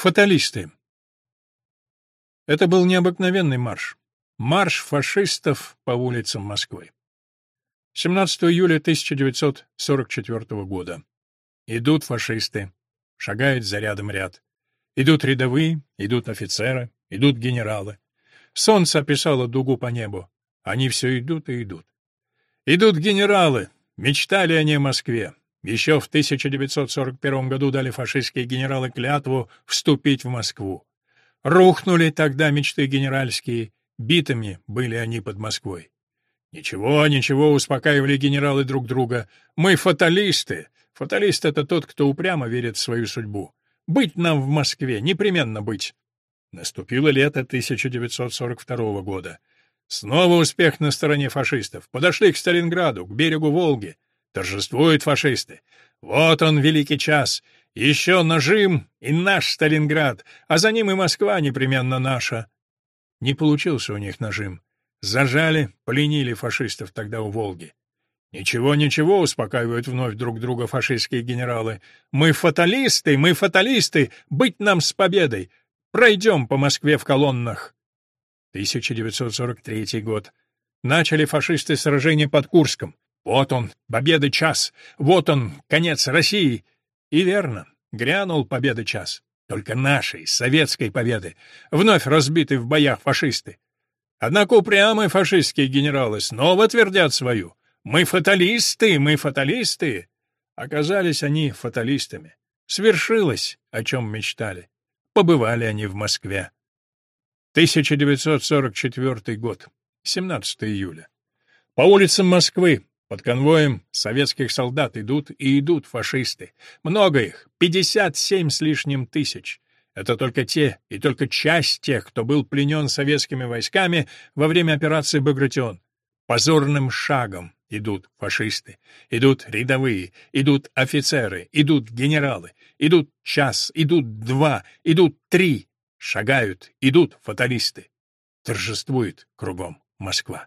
Фаталисты. Это был необыкновенный марш. Марш фашистов по улицам Москвы. 17 июля 1944 года. Идут фашисты. Шагает за рядом ряд. Идут рядовые, идут офицеры, идут генералы. Солнце описало дугу по небу. Они все идут и идут. Идут генералы. Мечтали они о Москве. Еще в 1941 году дали фашистские генералы клятву вступить в Москву. Рухнули тогда мечты генеральские, битыми были они под Москвой. Ничего, ничего, успокаивали генералы друг друга. Мы фаталисты. Фаталист — это тот, кто упрямо верит в свою судьбу. Быть нам в Москве, непременно быть. Наступило лето 1942 года. Снова успех на стороне фашистов. Подошли к Сталинграду, к берегу Волги. Торжествуют фашисты. Вот он, великий час. Еще нажим и наш Сталинград, а за ним и Москва непременно наша. Не получился у них нажим. Зажали, пленили фашистов тогда у Волги. «Ничего, ничего», — успокаивают вновь друг друга фашистские генералы. «Мы фаталисты, мы фаталисты, быть нам с победой. Пройдем по Москве в колоннах». 1943 год. Начали фашисты сражение под Курском. Вот он, победы час, вот он, конец России. И верно, грянул победы час. Только нашей, советской победы. Вновь разбиты в боях фашисты. Однако упрямые фашистские генералы снова твердят свою. «Мы фаталисты, мы фаталисты!» Оказались они фаталистами. Свершилось, о чем мечтали. Побывали они в Москве. 1944 год, 17 июля. По улицам Москвы под конвоем советских солдат идут и идут фашисты. Много их, 57 с лишним тысяч. Это только те и только часть тех, кто был пленен советскими войсками во время операции «Багратион». Позорным шагом идут фашисты, идут рядовые, идут офицеры, идут генералы, идут час, идут два, идут три, шагают, идут фаталисты. Торжествует кругом Москва.